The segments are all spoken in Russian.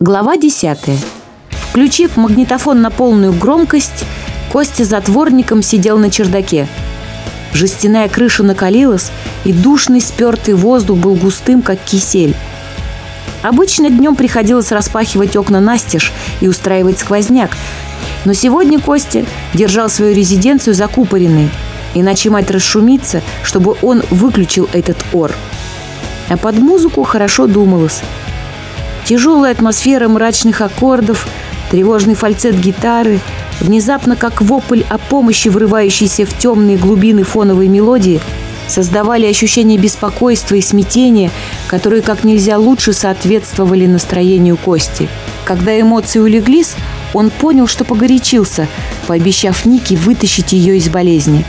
Глава 10. Включив магнитофон на полную громкость, Костя затворником сидел на чердаке. Жестяная крыша накалилась, и душный спертый воздух был густым, как кисель. Обычно днем приходилось распахивать окна настежь и устраивать сквозняк, но сегодня Костя держал свою резиденцию закупоренной, иначе мать расшумится, чтобы он выключил этот ор. А под музыку хорошо думалось – Тяжелая атмосфера мрачных аккордов, тревожный фальцет гитары, внезапно как вопль о помощи, врывающийся в темные глубины фоновой мелодии, создавали ощущение беспокойства и смятения, которые как нельзя лучше соответствовали настроению Кости. Когда эмоции улеглись, он понял, что погорячился, пообещав Нике вытащить ее из болезни.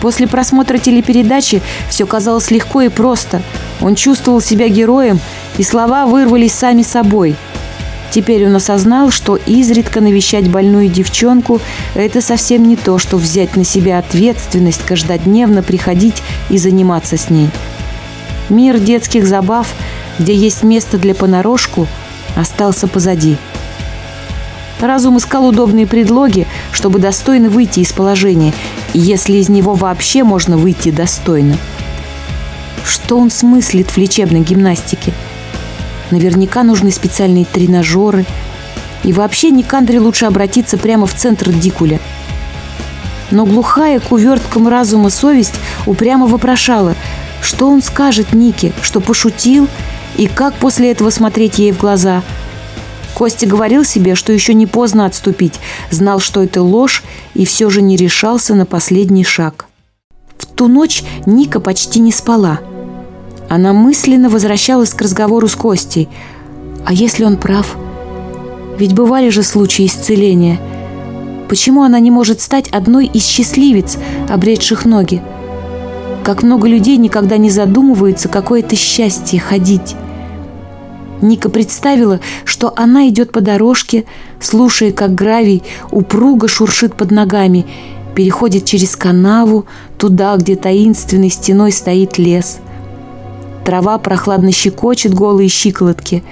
После просмотра телепередачи все казалось легко и просто. Он чувствовал себя героем и слова вырвались сами собой. Теперь он осознал, что изредка навещать больную девчонку – это совсем не то, что взять на себя ответственность, каждодневно приходить и заниматься с ней. Мир детских забав, где есть место для понарошку, остался позади. Разум искал удобные предлоги, чтобы достойно выйти из положения, если из него вообще можно выйти достойно. Что он смыслит в лечебной гимнастике – Наверняка нужны специальные тренажеры. И вообще Никандре лучше обратиться прямо в центр Дикуля. Но глухая к уверткам разума совесть упрямо вопрошала, что он скажет Нике, что пошутил, и как после этого смотреть ей в глаза. Костя говорил себе, что еще не поздно отступить, знал, что это ложь, и все же не решался на последний шаг. В ту ночь Ника почти не спала – она мысленно возвращалась к разговору с Костей. А если он прав? Ведь бывали же случаи исцеления. Почему она не может стать одной из счастливец, обретших ноги? Как много людей никогда не задумываются, какое это счастье ходить. Ника представила, что она идет по дорожке, слушая, как гравий упруго шуршит под ногами, переходит через канаву, туда, где таинственной стеной стоит лес – трава прохладно щекочет голые щиколотки.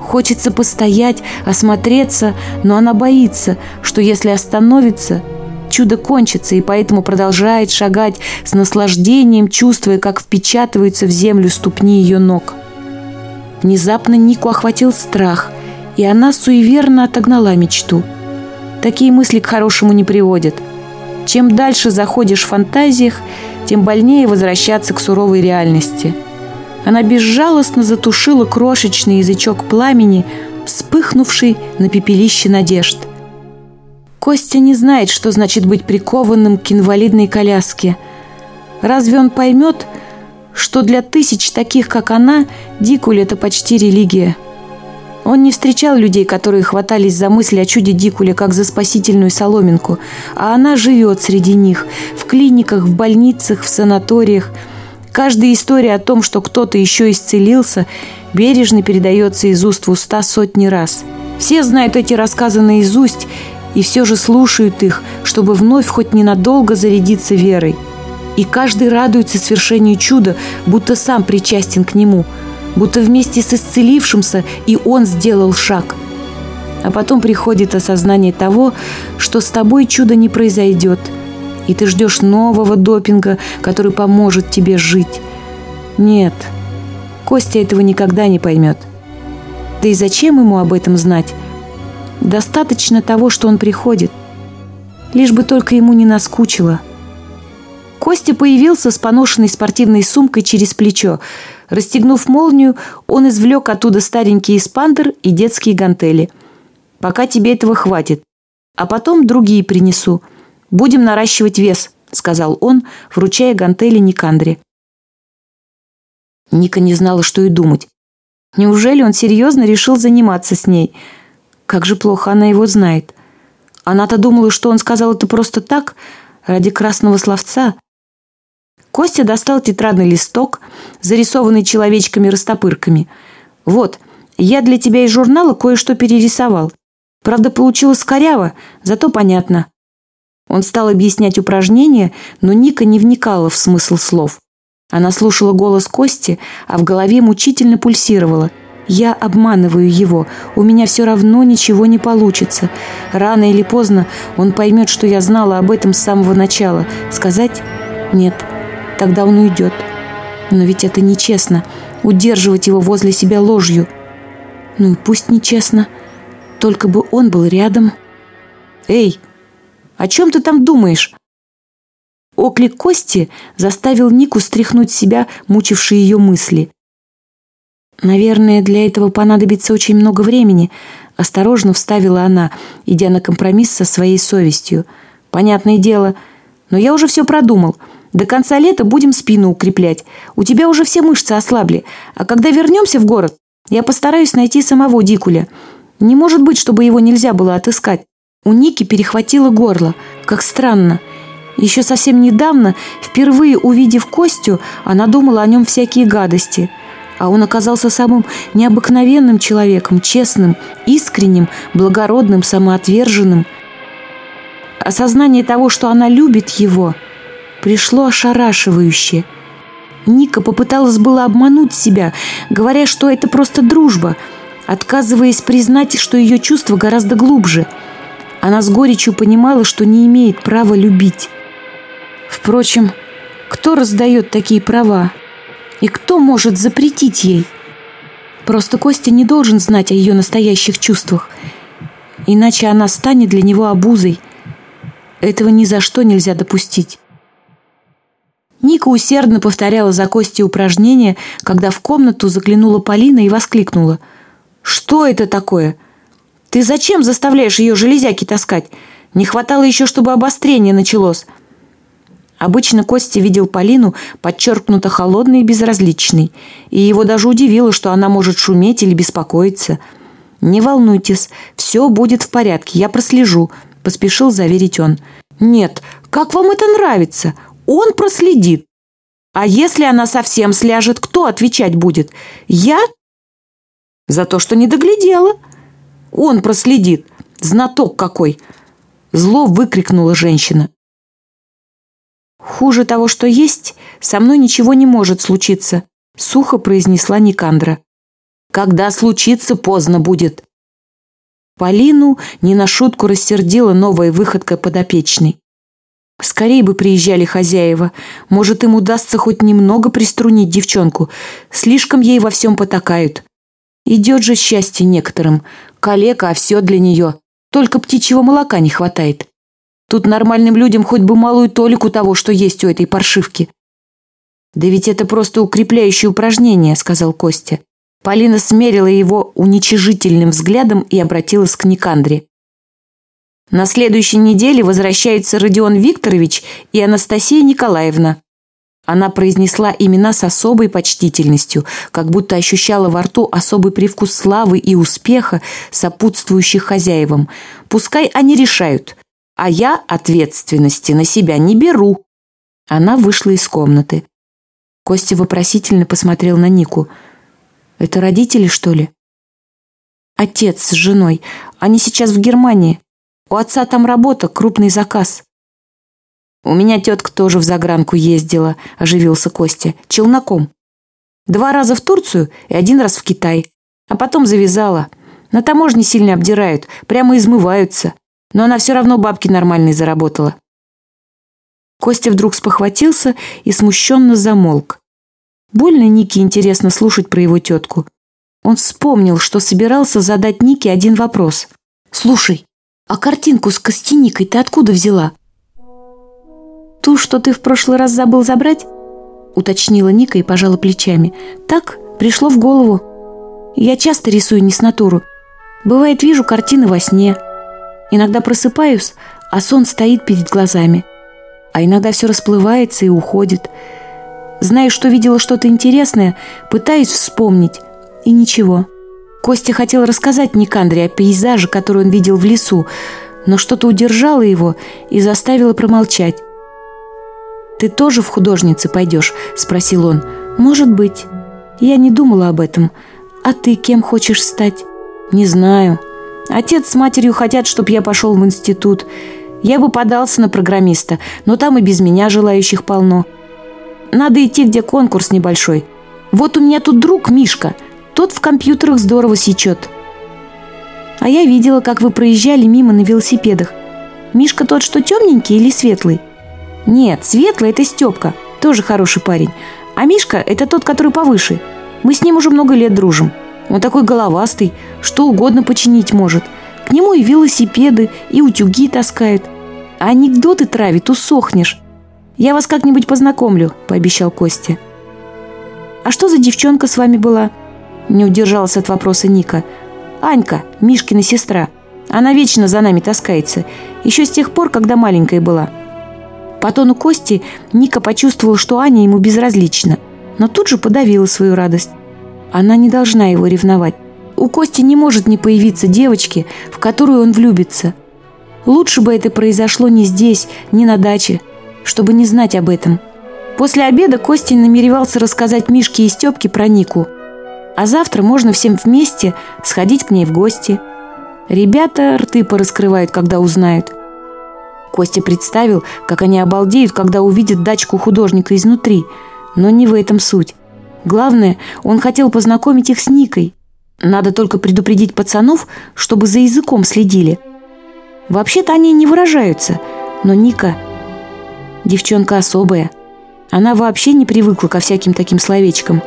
Хочется постоять, осмотреться, но она боится, что если остановится, чудо кончится, и поэтому продолжает шагать с наслаждением, чувствуя, как впечатываются в землю ступни ее ног. Внезапно Нику охватил страх, и она суеверно отогнала мечту. Такие мысли к хорошему не приводят. Чем дальше заходишь в фантазиях, тем больнее возвращаться к суровой реальности – она безжалостно затушила крошечный язычок пламени, вспыхнувший на пепелище надежд. Костя не знает, что значит быть прикованным к инвалидной коляске. Разве он поймет, что для тысяч таких, как она, Дикуль – это почти религия? Он не встречал людей, которые хватались за мысль о чуде Дикуля, как за спасительную соломинку, а она живет среди них – в клиниках, в больницах, в санаториях – Каждая история о том, что кто-то еще исцелился, бережно передается из уст в уста сотни раз. Все знают эти рассказы наизусть и все же слушают их, чтобы вновь хоть ненадолго зарядиться верой. И каждый радуется свершению чуда, будто сам причастен к нему, будто вместе с исцелившимся и он сделал шаг. А потом приходит осознание того, что с тобой чудо не произойдет – и ты ждешь нового допинга, который поможет тебе жить. Нет, Костя этого никогда не поймет. Да и зачем ему об этом знать? Достаточно того, что он приходит. Лишь бы только ему не наскучило. Костя появился с поношенной спортивной сумкой через плечо. Расстегнув молнию, он извлек оттуда старенький испандер и детские гантели. «Пока тебе этого хватит. А потом другие принесу», «Будем наращивать вес», — сказал он, вручая гантели Никандре. Ника не знала, что и думать. Неужели он серьезно решил заниматься с ней? Как же плохо она его знает. Она-то думала, что он сказал это просто так, ради красного словца. Костя достал тетрадный листок, зарисованный человечками-растопырками. «Вот, я для тебя из журнала кое-что перерисовал. Правда, получилось коряво, зато понятно. Он стал объяснять упражнения, но Ника не вникала в смысл слов. Она слушала голос Кости, а в голове мучительно пульсировала. «Я обманываю его. У меня все равно ничего не получится. Рано или поздно он поймет, что я знала об этом с самого начала. Сказать «нет». Тогда он уйдет. Но ведь это нечестно. Удерживать его возле себя ложью. Ну и пусть нечестно. Только бы он был рядом. «Эй!» О чем ты там думаешь?» Оклик Кости заставил Нику стряхнуть себя мучившие ее мысли. «Наверное, для этого понадобится очень много времени», — осторожно вставила она, идя на компромисс со своей совестью. «Понятное дело. Но я уже все продумал. До конца лета будем спину укреплять. У тебя уже все мышцы ослабли. А когда вернемся в город, я постараюсь найти самого Дикуля. Не может быть, чтобы его нельзя было отыскать. У Ники перехватило горло. Как странно. Еще совсем недавно, впервые увидев Костю, она думала о нем всякие гадости. А он оказался самым необыкновенным человеком, честным, искренним, благородным, самоотверженным. Осознание того, что она любит его, пришло ошарашивающе. Ника попыталась было обмануть себя, говоря, что это просто дружба, отказываясь признать, что ее чувства гораздо глубже – она с горечью понимала, что не имеет права любить. Впрочем, кто раздает такие права? И кто может запретить ей? Просто Костя не должен знать о ее настоящих чувствах, иначе она станет для него обузой. Этого ни за что нельзя допустить. Ника усердно повторяла за Костей упражнение, когда в комнату заглянула Полина и воскликнула. «Что это такое? Ты зачем заставляешь ее железяки таскать? Не хватало еще, чтобы обострение началось. Обычно Костя видел Полину подчеркнуто холодной и безразличной, и его даже удивило, что она может шуметь или беспокоиться. «Не волнуйтесь, все будет в порядке, я прослежу», – поспешил заверить он. «Нет, как вам это нравится? Он проследит. А если она совсем сляжет, кто отвечать будет? Я?» «За то, что не доглядела», он проследит. Знаток какой!» Зло выкрикнула женщина. «Хуже того, что есть, со мной ничего не может случиться», — сухо произнесла Никандра. «Когда случится, поздно будет». Полину не на шутку рассердила новая выходка подопечной. Скорей бы приезжали хозяева. Может, им удастся хоть немного приструнить девчонку. Слишком ей во всем потакают. Идет же счастье некоторым. Калека, а все для нее. Только птичьего молока не хватает. Тут нормальным людям хоть бы малую толику того, что есть у этой паршивки. «Да ведь это просто укрепляющее упражнение», — сказал Костя. Полина смерила его уничижительным взглядом и обратилась к Никандре. «На следующей неделе возвращается Родион Викторович и Анастасия Николаевна. Она произнесла имена с особой почтительностью, как будто ощущала во рту особый привкус славы и успеха, сопутствующих хозяевам. Пускай они решают, а я ответственности на себя не беру. Она вышла из комнаты. Костя вопросительно посмотрел на Нику. «Это родители, что ли?» «Отец с женой. Они сейчас в Германии. У отца там работа, крупный заказ». «У меня тетка тоже в загранку ездила», – оживился Костя. «Челноком. Два раза в Турцию и один раз в Китай. А потом завязала. На таможне сильно обдирают, прямо измываются. Но она все равно бабки нормальные заработала». Костя вдруг спохватился и смущенно замолк. Больно Нике интересно слушать про его тетку. Он вспомнил, что собирался задать Нике один вопрос. «Слушай, а картинку с костяникой ты откуда взяла?» ту, что ты в прошлый раз забыл забрать?» Уточнила Ника и пожала плечами. «Так, пришло в голову. Я часто рисую не с натуру. Бывает, вижу картины во сне. Иногда просыпаюсь, а сон стоит перед глазами. А иногда все расплывается и уходит. Знаю, что видела что-то интересное, пытаюсь вспомнить, и ничего». Костя хотел рассказать Никандре о пейзаже, который он видел в лесу, но что-то удержало его и заставило промолчать. «Ты тоже в художницы пойдешь?» – спросил он. «Может быть. Я не думала об этом. А ты кем хочешь стать?» «Не знаю. Отец с матерью хотят, чтобы я пошел в институт. Я бы подался на программиста, но там и без меня желающих полно. Надо идти, где конкурс небольшой. Вот у меня тут друг Мишка. Тот в компьютерах здорово сечет». «А я видела, как вы проезжали мимо на велосипедах. Мишка тот, что темненький или светлый?» Нет, Светлый – это Степка, тоже хороший парень. А Мишка – это тот, который повыше. Мы с ним уже много лет дружим. Он такой головастый, что угодно починить может. К нему и велосипеды, и утюги таскают. А анекдоты травит, усохнешь. Я вас как-нибудь познакомлю, пообещал Костя. А что за девчонка с вами была? Не удержалась от вопроса Ника. Анька, Мишкина сестра. Она вечно за нами таскается. Еще с тех пор, когда маленькая была. По тону Кости Ника почувствовал, что Аня ему безразлична, но тут же подавила свою радость. Она не должна его ревновать. У Кости не может не появиться девочки, в которую он влюбится. Лучше бы это произошло не здесь, не на даче, чтобы не знать об этом. После обеда Костя намеревался рассказать Мишке и Степке про Нику. А завтра можно всем вместе сходить к ней в гости. Ребята рты пораскрывают, когда узнают. Костя представил, как они обалдеют, когда увидят дачку художника изнутри. Но не в этом суть. Главное, он хотел познакомить их с Никой. Надо только предупредить пацанов, чтобы за языком следили. Вообще-то они не выражаются, но Ника... Девчонка особая. Она вообще не привыкла ко всяким таким словечкам.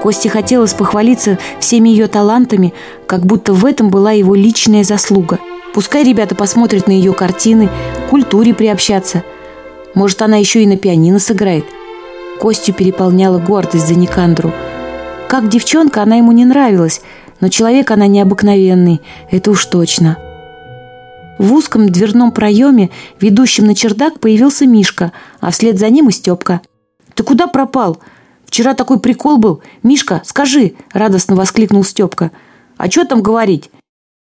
Косте хотелось похвалиться всеми ее талантами, как будто в этом была его личная заслуга – Пускай ребята посмотрят на ее картины, культуре приобщаться. Может, она еще и на пианино сыграет. Костю переполняла гордость за Никандру. Как девчонка она ему не нравилась, но человек она необыкновенный, это уж точно. В узком дверном проеме, ведущем на чердак, появился Мишка, а вслед за ним и Степка. «Ты куда пропал? Вчера такой прикол был. Мишка, скажи!» – радостно воскликнул Степка. «А что там говорить?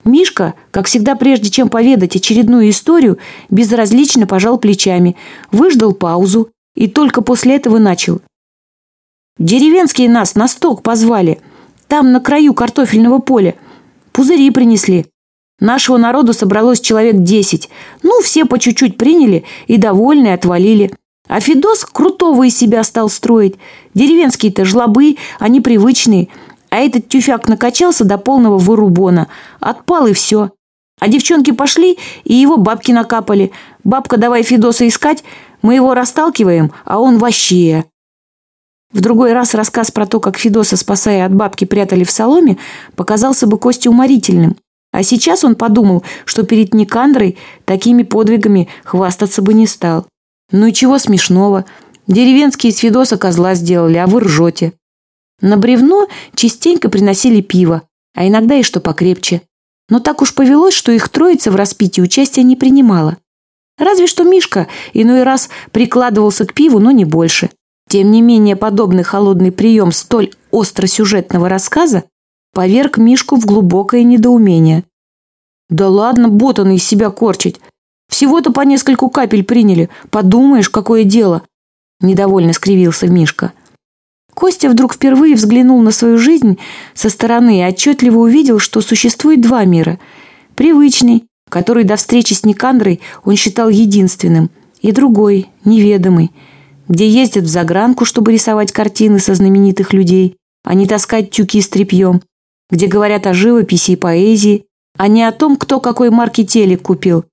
Мишка, как всегда, прежде чем поведать очередную историю, безразлично пожал плечами, выждал паузу и только после этого начал. «Деревенские нас на сток позвали. Там, на краю картофельного поля. Пузыри принесли. Нашего народу собралось человек десять. Ну, все по чуть-чуть приняли и довольны отвалили. А Федос крутого из себя стал строить. Деревенские-то жлобы, они привычные. А этот тюфяк накачался до полного вырубона. Отпал и все. А девчонки пошли, и его бабки накапали. Бабка, давай Федоса искать, мы его расталкиваем, а он вообще. В другой раз рассказ про то, как Федоса, спасая от бабки, прятали в соломе, показался бы Косте уморительным. А сейчас он подумал, что перед Никандрой такими подвигами хвастаться бы не стал. Ну и чего смешного? Деревенские с Федоса козла сделали, а вы ржете. На бревно частенько приносили пиво, а иногда и что покрепче. Но так уж повелось, что их троица в распитии участия не принимала. Разве что Мишка иной раз прикладывался к пиву, но не больше. Тем не менее, подобный холодный прием столь остросюжетного рассказа поверг Мишку в глубокое недоумение. «Да ладно, ботаны из себя корчить. Всего-то по нескольку капель приняли. Подумаешь, какое дело!» Недовольно скривился Мишка. Костя вдруг впервые взглянул на свою жизнь со стороны и отчетливо увидел, что существует два мира. Привычный, который до встречи с Никандрой он считал единственным, и другой, неведомый, где ездят в загранку, чтобы рисовать картины со знаменитых людей, а не таскать тюки с тряпьем, где говорят о живописи и поэзии, а не о том, кто какой марки телек купил,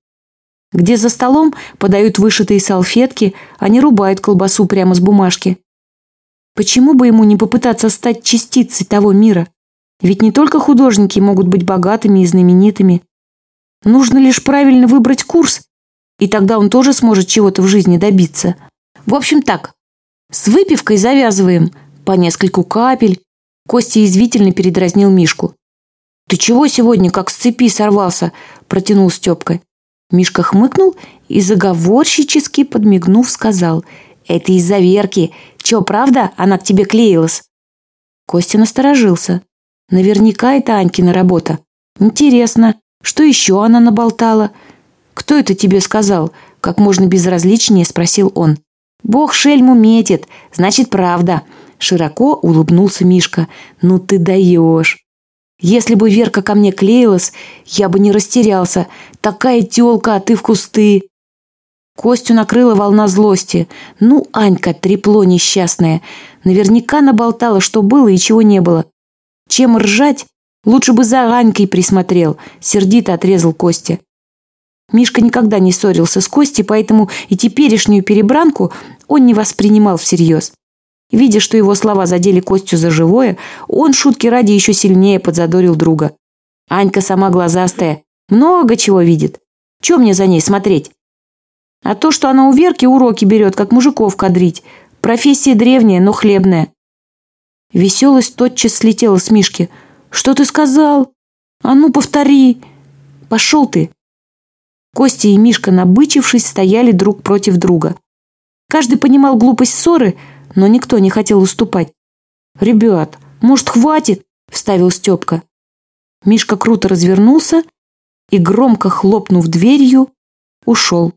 где за столом подают вышитые салфетки, а не рубают колбасу прямо с бумажки – Почему бы ему не попытаться стать частицей того мира? Ведь не только художники могут быть богатыми и знаменитыми. Нужно лишь правильно выбрать курс, и тогда он тоже сможет чего-то в жизни добиться. В общем так, с выпивкой завязываем по нескольку капель. Костя извительно передразнил Мишку. «Ты чего сегодня как с цепи сорвался?» – протянул Степка. Мишка хмыкнул и заговорщически подмигнув сказал. «Это из-за Верки. Че, правда, она к тебе клеилась?» Костя насторожился. «Наверняка это Анькина работа. Интересно, что еще она наболтала? Кто это тебе сказал?» Как можно безразличнее спросил он. «Бог шельму метит, значит, правда». Широко улыбнулся Мишка. «Ну ты даешь!» «Если бы Верка ко мне клеилась, я бы не растерялся. Такая телка, а ты в кусты!» Костю накрыла волна злости. Ну, Анька, трепло несчастное. Наверняка наболтала, что было и чего не было. Чем ржать? Лучше бы за Анькой присмотрел. Сердито отрезал Костя. Мишка никогда не ссорился с Костей, поэтому и теперешнюю перебранку он не воспринимал всерьез. Видя, что его слова задели Костю за живое, он шутки ради еще сильнее подзадорил друга. Анька сама глазастая, много чего видит. Че мне за ней смотреть? А то, что она у Верки уроки берет, как мужиков кадрить. Профессия древняя, но хлебная. Веселость тотчас слетела с Мишки. «Что ты сказал? А ну, повтори! Пошел ты!» Костя и Мишка, набычившись, стояли друг против друга. Каждый понимал глупость ссоры, но никто не хотел уступать. «Ребят, может, хватит?» – вставил Степка. Мишка круто развернулся и, громко хлопнув дверью, ушел.